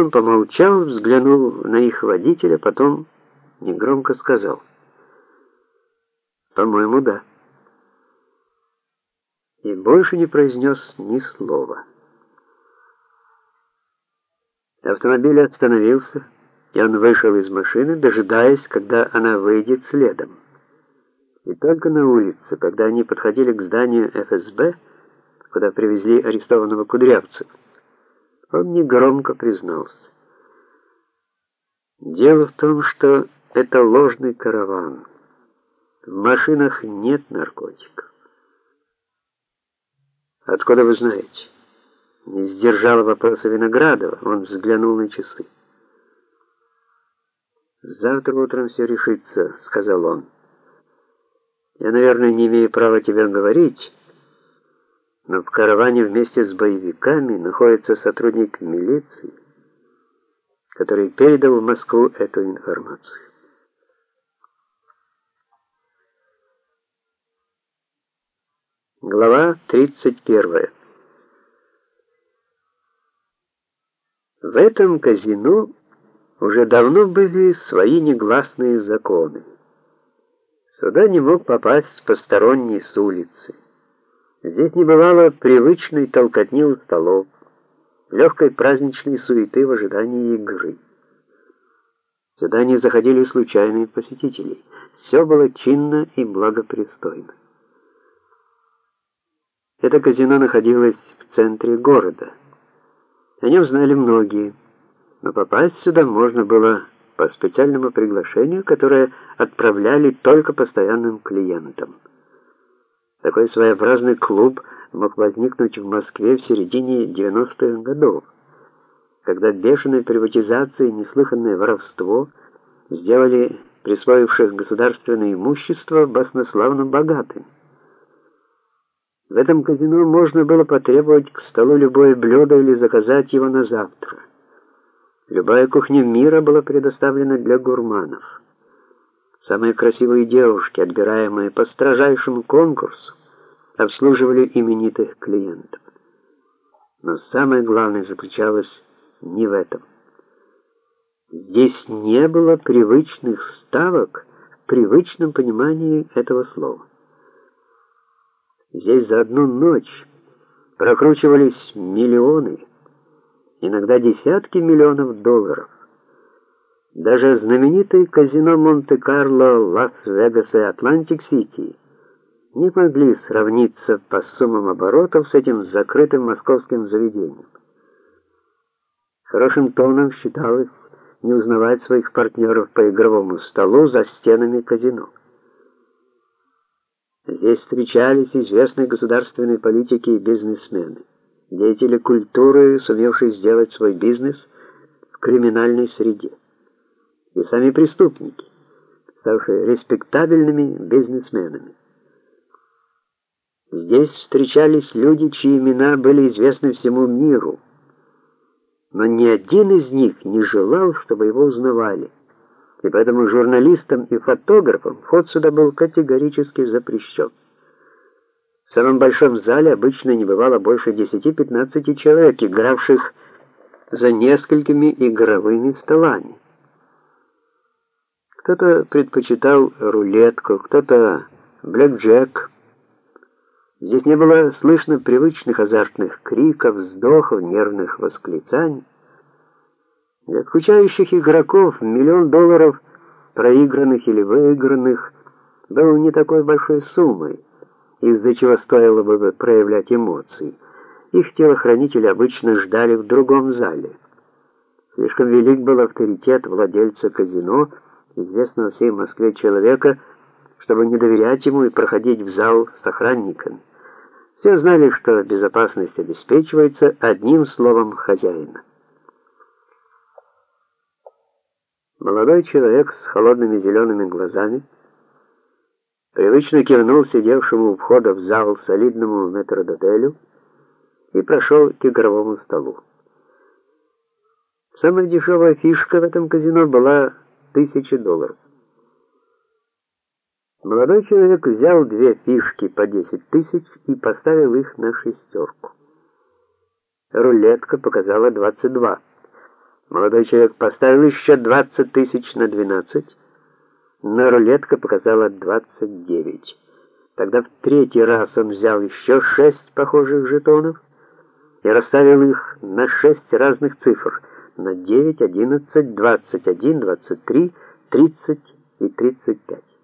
Он помолчал, взглянул на их водителя, потом негромко сказал: "По-моему, да". И больше не произнес ни слова. Автомобиль остановился, и он вышел из машины, дожидаясь, когда она выйдет следом. И только на улице, когда они подходили к зданию ФСБ, куда привезли арестованного Кудрявцева, он негромко признался. Дело в том, что это ложный караван. В машинах нет наркотиков. Откуда вы знаете? Не сдержал вопроса Виноградова, он взглянул на часы. Завтра утром все решится, сказал он. Я, наверное, не имею права тебе говорить, но в караване вместе с боевиками находится сотрудник милиции, который передал в Москву эту информацию. Глава 31. В этом казино уже давно были свои негласные законы. Сюда не мог попасть посторонний с улицы. Здесь не бывало привычной толкотни у столов, легкой праздничной суеты в ожидании игры. Сюда не заходили случайные посетители. Все было чинно и благопристойно. Это казино находилось в центре города. О нем знали многие, но попасть сюда можно было по специальному приглашению, которое отправляли только постоянным клиентам. Такой своеобразный клуб мог возникнуть в Москве в середине 90-х годов, когда бешеная приватизация и неслыханное воровство сделали присвоивших государственное имущество баснославно богатым. В этом казино можно было потребовать к столу любое блюдо или заказать его на завтра. Любая кухня мира была предоставлена для гурманов. Самые красивые девушки, отбираемые по строжайшему конкурсу, обслуживали именитых клиентов. Но самое главное заключалось не в этом. Здесь не было привычных ставок в привычном понимании этого слова. Здесь за одну ночь прокручивались миллионы, иногда десятки миллионов долларов. Даже знаменитые казино Монте-Карло, Лас-Вегас и Атлантик-Сити не могли сравниться по суммам оборотов с этим закрытым московским заведением. Хорошим тоном считалось не узнавать своих партнеров по игровому столу за стенами казино. Здесь встречались известные государственные политики и бизнесмены, деятели культуры, сумевшие сделать свой бизнес в криминальной среде и сами преступники, ставшие респектабельными бизнесменами. Здесь встречались люди, чьи имена были известны всему миру, но ни один из них не желал, чтобы его узнавали. И поэтому журналистам и фотографам вход сюда был категорически запрещен. В самом большом зале обычно не бывало больше 10-15 человек, игравших за несколькими игровыми столами. Кто-то предпочитал рулетку, кто-то блэкджек. Здесь не было слышно привычных азартных криков, вздохов, нервных восклицаний. Для скучающих игроков миллион долларов, проигранных или выигранных, был не такой большой суммой, из-за чего стоило бы проявлять эмоции. Их телохранители обычно ждали в другом зале. Слишком велик был авторитет владельца казино, известного всей Москве человека, чтобы не доверять ему и проходить в зал с охранниками. Все знали, что безопасность обеспечивается одним словом хозяина. Молодой человек с холодными зелеными глазами привычно кивнул сидевшему у входа в зал солидному метрдотелю и прошел к игровому столу. Самая дешевая фишка в этом казино была тысяча долларов. Молодой человек взял две фишки по 10 тысяч и поставил их на шестерку. Рулетка показала 22. Молодой человек поставил еще 20 тысяч на 12, но рулетка показала 29. Тогда в третий раз он взял еще шесть похожих жетонов и расставил их на шесть разных цифр, на 9, 11, 21, 23, 30 и 35.